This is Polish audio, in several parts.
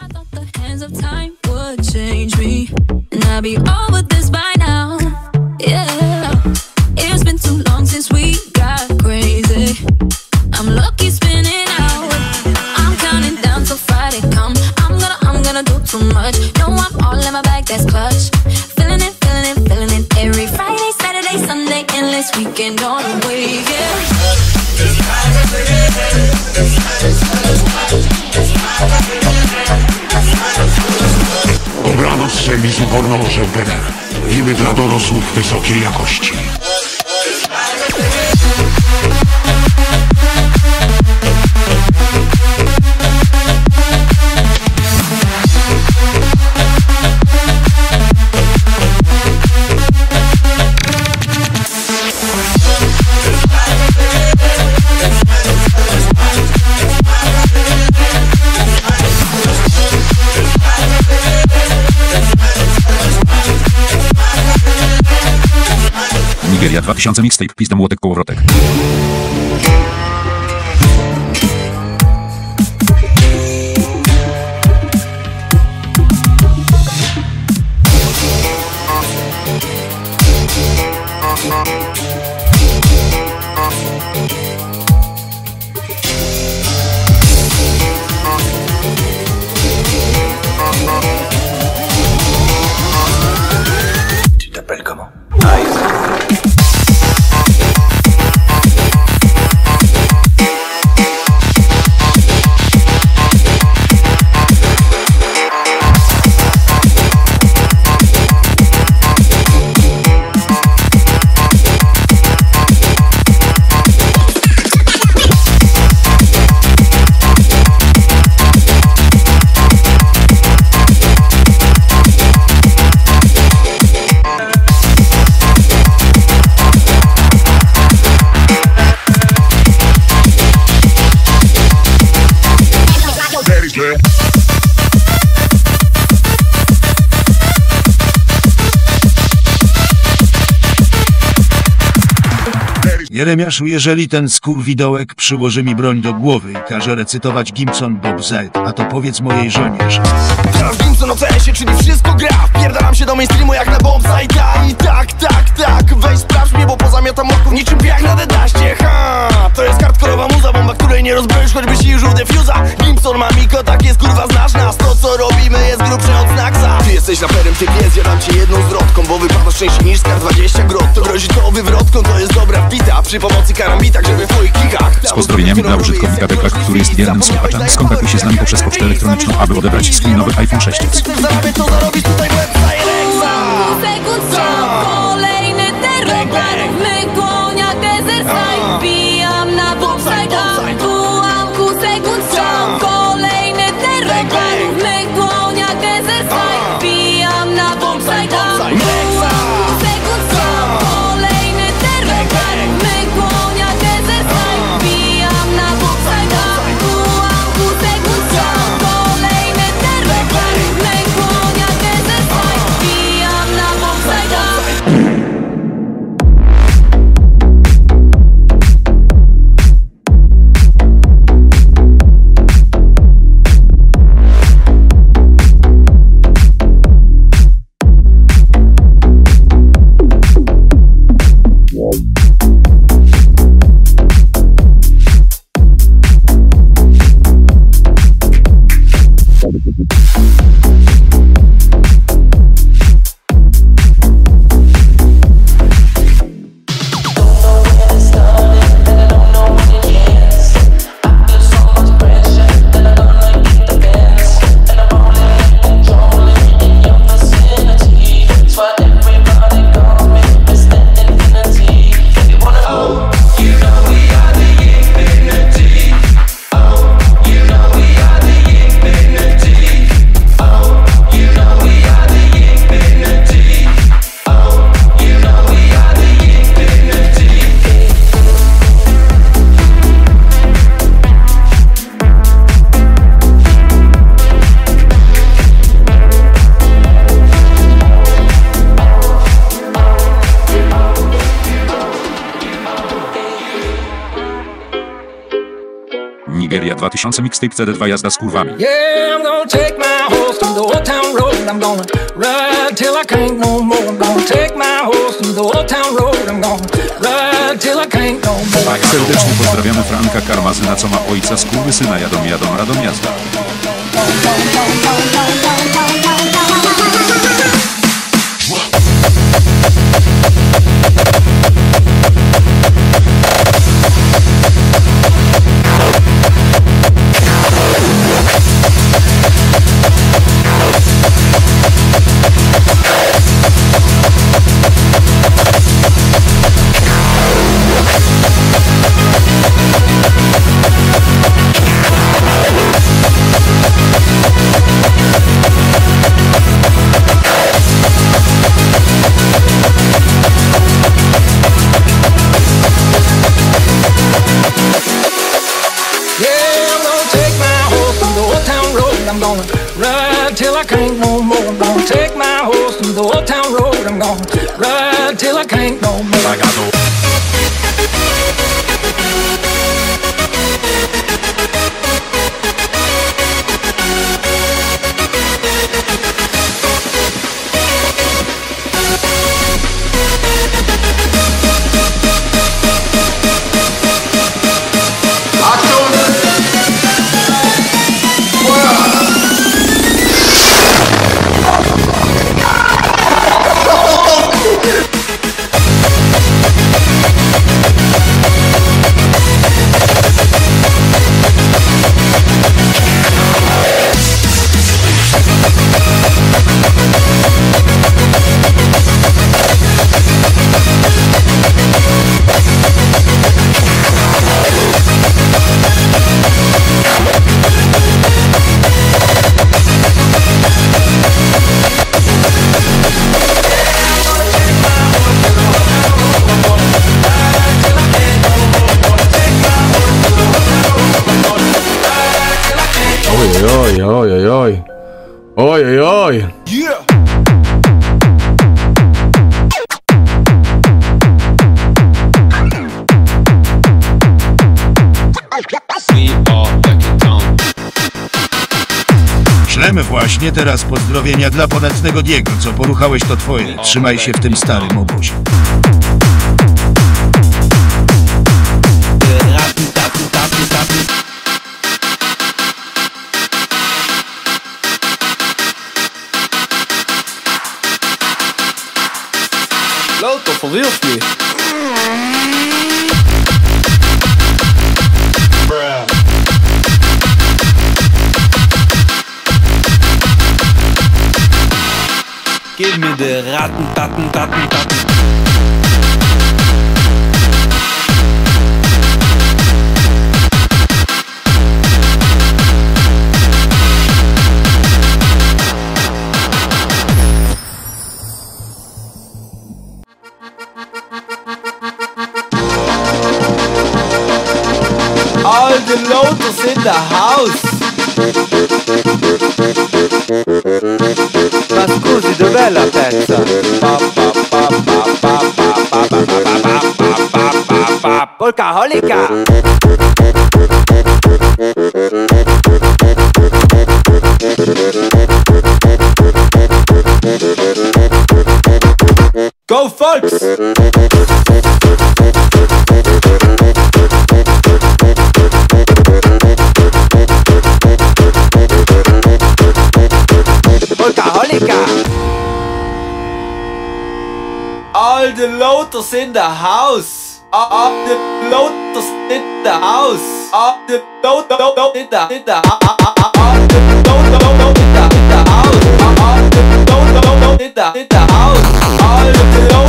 I thought the hands of time would change me, and I'd be over this by now. Yeah, it's been too long since we got crazy. I'm lucky spinning out. I'm counting down till Friday come. I'm gonna, I'm gonna do too much. No, I'm all in my bag, that's clutch. Feeling it, feeling it, feeling it. Every Friday, Saturday, Sunday, endless weekend on Z serwisu Hornorze Filmy dla dorosłych wysokiej jakości. Nigeria 2000 mixtape pizda młotek kołowrotek. Bye. Jeremiaszu, jeżeli ten skurwidołek przyłoży mi broń do głowy i każe recytować Gimson Bob Z, a to powiedz mojej żonie, że... Teraz Gimson ocenia się, czyli wszystko gra. Wpierdalam się do mainstreamu jak na bombsite I tak, tak, tak, weź sprawdź mnie, bo pozamiatam mordków niczym piach na dedaście Ha, to jest hardkorowa muza, bomba, której nie rozbroisz, choćby ci użył defuza Gimson ma miko, tak jest kurwa, znasz nas. To co robimy jest grubsze od Snacksa Ty jesteś raperem, ty pies, ja dam ci jedną zwrotką Bo wypadasz częściej niż skar 20 grot. To grozi to wywrotką, to jest dobra wbita Przy pomocy karambita, żeby w kikach Z pozdrowieniami dla użytkownika Teklak, który jest wiernym słuchaczem. Skontaktuj się z nami poprzez pocztę elektroniczną, aby odebrać swój nowy iPhone 6. 2000 mixtape CD2 jazda z kurwami. Yeah, I'm gonna take my horse through the old town road. I'm gonna ride till I can't no more. I'm gonna take my horse through the old town road. I'm gonna ride till I can't no more. Tak, serdecznie pozdrawiamy Franka Karmazyna, co ma ojca z kurwy syna Jadom Jadom Radom Jazda. Thank you. Oj. Yeah! Ślemy właśnie teraz pozdrowienia dla ponętnego Diego. Co poruchałeś to twoje. Trzymaj się w tym starym obozie. Lauter, verwirf mich. Gib mir die Ratten, Tatten, Tatten, Tatten. All the lotus in the house. Ma scusi, dov'è la pezza? Pa, pa, pa, the lotus in the house. All the lotus in the house. All the lotus in the in the all the lotus in the in the house. All the lotus in the in the house. All the lotus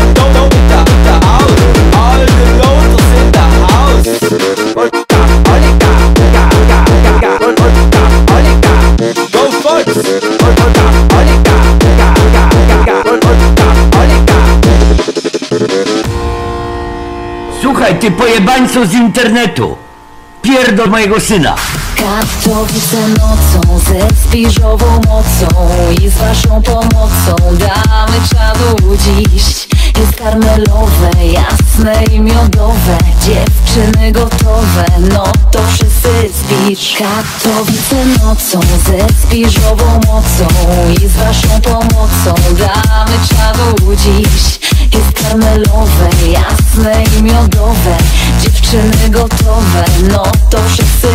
Słuchaj, ty pojebańco z internetu! Pierdol mojego syna! Katowice nocą ze spiżową mocą i z waszą pomocą damy czadu dziś. Jest karmelowe, jasne i miodowe, dziewczyny gotowe, no to wszyscy zbicz. Katowice nocą ze spiżową mocą i z waszą pomocą damy czadu dziś. Dziewczyny gotowe, no to wszyscy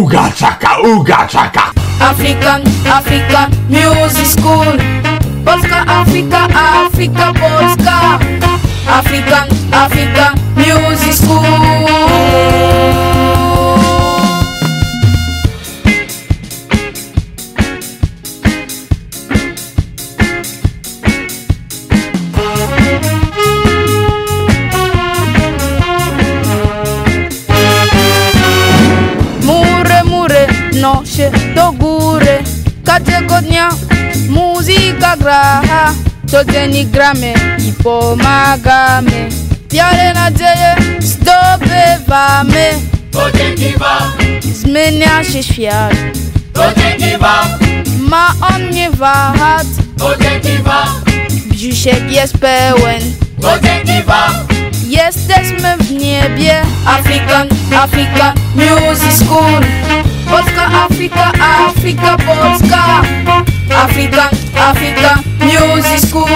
czaka, uga czaka, uga czaka. African, African Music School. Polska, Afryka, Afryka, Polska. African, African Music School. Codziennie gramy i pomagamy. Wiarę, nadzieję zdobywamy. To dzięki wam, Zmienia się świat. To dzięki wam, Ma on nie wahać. To dzięki wam, Brzuszek jest pełen. To dzięki wam. Jesteśmy w niebie. African, African Music School Polska, Afryka, Afryka, Polska. African, African Music School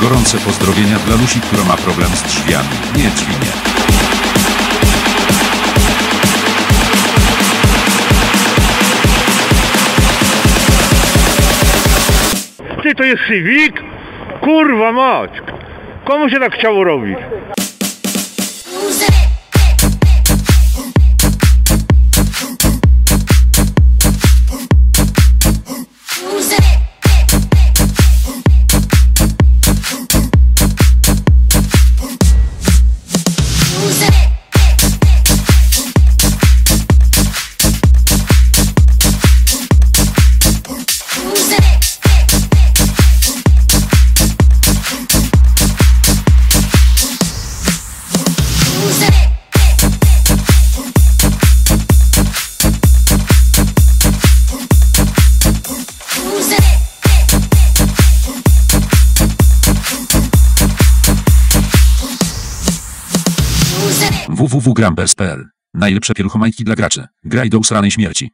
Gorące pozdrowienia dla Lusi, która ma problem z drzwiami. Nie drzwi nie. To jest Civic? Kurwa mać! Komu się tak chciało robić? www.grambers.pl Najlepsze pieluchomajki dla graczy. Graj do usranej śmierci.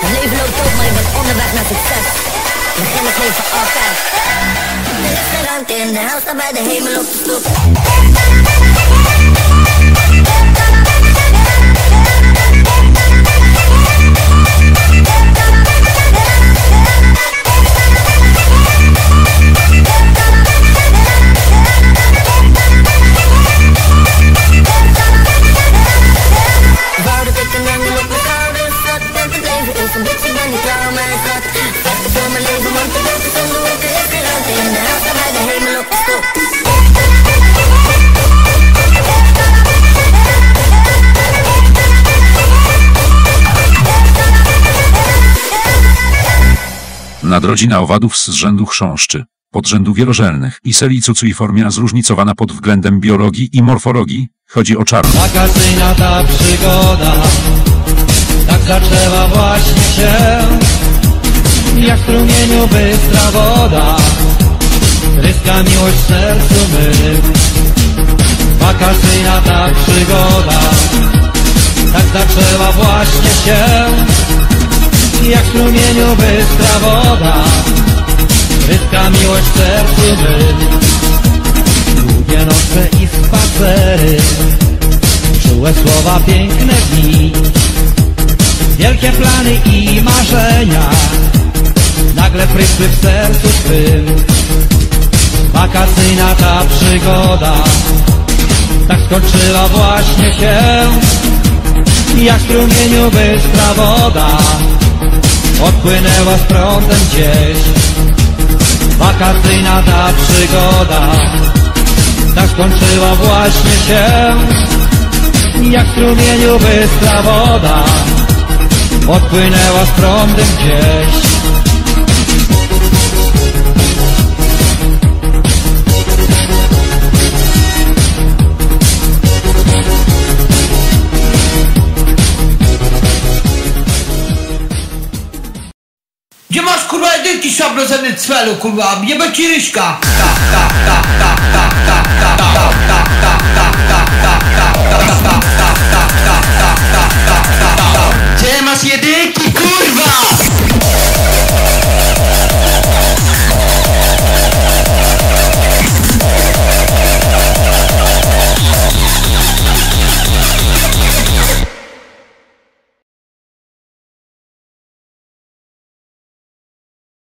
Het leven loopt op, on the ben onderweg success. succes. Begin het for all Er The left ruimte in the house, sta bij the hemel op the stoep. Nadrodzina owadów z rzędu chrząszczy, podrzędu wielożelnych i selicucuiformia zróżnicowana pod względem biologii i morfologii. Chodzi o czarno. Wakacyjna ta przygoda Tak zaczęła właśnie się Jak w strumieniu bystra woda Tryska miłość sercu mym Wakacyjna ta przygoda Tak zaczęła właśnie się Jak w strumieniu bystra woda Tryska miłość w sercu mym Długie noce i spacery. Czułe słowa, piękne dni. Wielkie plany i marzenia. Nagle prysły w sercu twym Wakacyjna ta przygoda. Tak skończyła właśnie się. Jak w strumieniu bystra woda Odpłynęła z prądem gdzieś. Wakacyjna ta przygoda. Tak skończyła właśnie się Jak w strumieniu bystra woda. Odpłynęła z prądem gdzieś ty szablozeny cwelu, kurwa, nie będzie ryśka. Gdzie masz jedynki?